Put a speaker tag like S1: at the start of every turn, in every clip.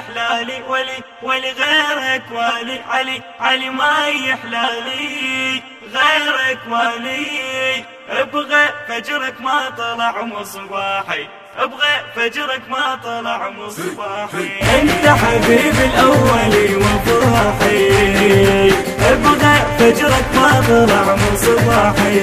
S1: يحلالي ولي ولي غيرك ولي علي علي ما يحلالي. غيرك ولي أبغى فجرك ما طلع مصباحي. أبغى فجرك ما طلع مصباحي. أنت حبيبي الاولي وفرحي. أبغى فجرك ما طلع مصباحي.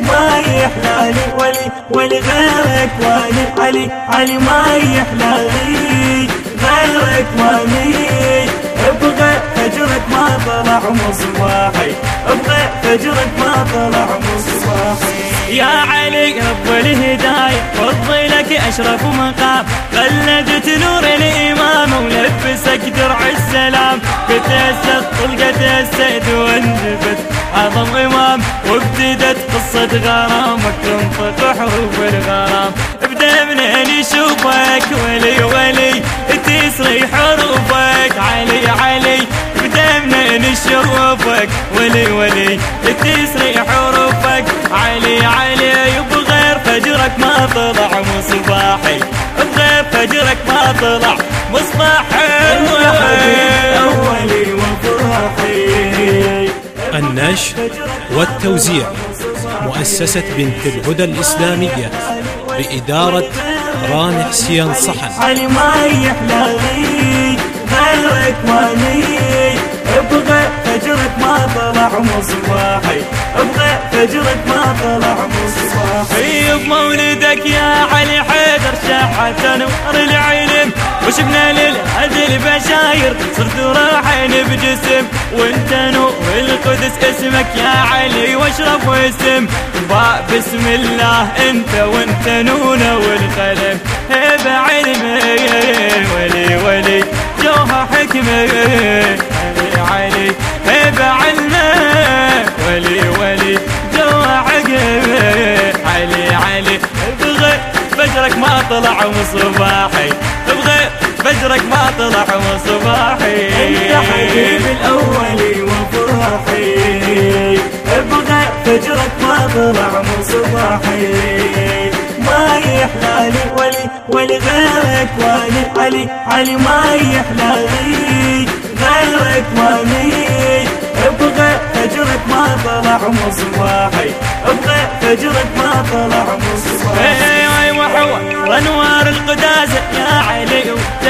S1: ما يحلالي ولي ولي غيرك ولي علي علي ما يحلالي. غيرك ولي أبغى فجرك ما طلع مصباحي أبغى فجرك ما طلع مصباحي
S2: يا علي رب الهداية فضلك أشرف مقام. قلدت نور الإمام ولبسك درع السلام. كتست طلقة السيد وانجبت أعظم إمام. وابتدت قصة غرامك تنطق حروف الغرام. يشوفك ولي ولي تسري حروفك. علي علي بغير فجرك ما طلع. مصباحي بغير فجرك ما طلع. مصباحي
S1: أولي وفرحي
S3: النشر والتوزيع. مؤسسة بنت الهدى الإسلامية بإدارة رامي حسين صحن.
S1: علي ما يحلالي غيرك مالي أبغى فجرك ما طلع مصباحي أبغى فجرك ما طلع مصباحي
S2: بمولدك يا علي حيدر شاحة نور العلم وشفنا للعدل بشاير صرت راحين بجسم. وانت نور القدس اسمك يا علي واشرف اسم باء بسم الله انت وانت نونه والقلم. هبة علمي ولي ولي جوها حكمة طلع مصباحي. أبغى فجرك ما طلع مصباحي.
S1: أنت حبيبي الاولي وفرحي. أبغى فجرك ما طلع مصباحي. ما يحلالي ولي ولي غيرك ولي علي علي ما يحلالي غيرك ولي أبغى فجرك ما طلع مصباحي. أبغى فجرك ما طلع مصباحي.
S2: القداسة يا علي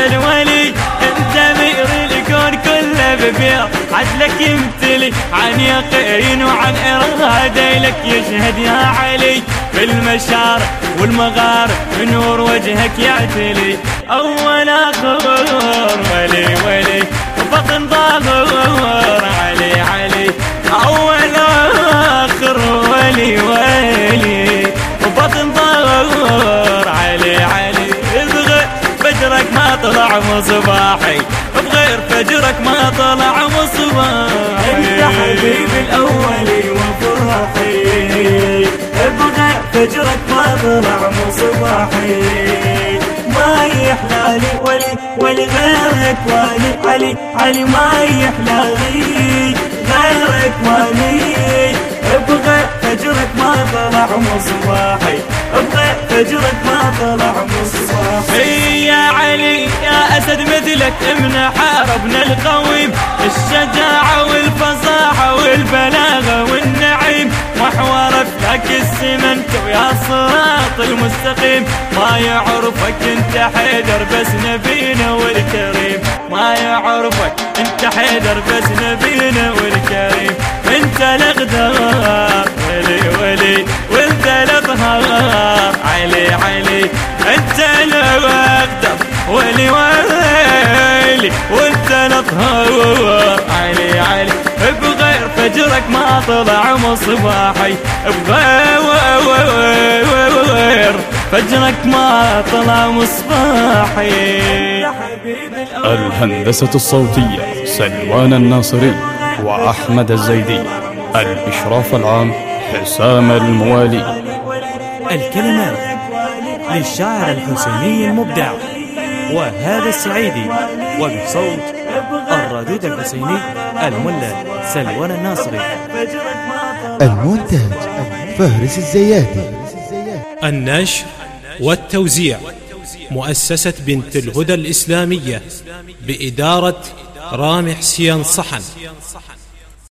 S2: الولي أنت مير الكون كله ببيض عدلك يمتلي عن يقين وعن إرادة لك يشهد يا علي في المشارع والمغارب نور وجهك يعتلي. أول آخر مصباحي بغير فجرك ما طلع مصباحي.
S1: أنت حبيبي الاولي وفرحي أبغى فجرك ما طلع مصباحي. ما يحلالي ولي ولي غيرك ولي علي علي ما يحلالي غيرك ولي أبغى فجرك ما طلع مصباحي. أبغى فجرك ما طلع مصباحي.
S2: يا علي يا أسد مثلك من حاربنا القويم. الشجاعة والفصاحة والبلاغة والنعيم. محور فلك السمنت ويا صراط المستقيم. ما يعرفك أنت حيدر بس نبينا والكريم. ما يعرفك أنت حيدر بس نبينا والكريم. انت الاقدار ولي ولي وانت الأطهار. علي علي أنت الاقدر ولي ولي وانت الأطهار. علي علي بغير فجرك ما طلع مصباحي. بغير فجرك ما طلع مصباحي.
S4: الهندسة الصوتية سلوان الناصري. وأحمد الزيدي الإشراف العام حسام الموالي.
S3: الكلمات للشاعر الحسيني المبدع وهذا السعيدي وبصوت الردود الحسيني الملا سلوان الناصري.
S5: المونتاج فهرس الزياتي
S3: النشر والتوزيع
S5: مؤسسة بنت الهدى الإسلامية بإدارة رامح سيان صحن.